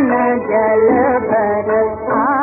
जल एक देखा